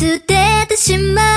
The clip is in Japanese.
捨ててしまう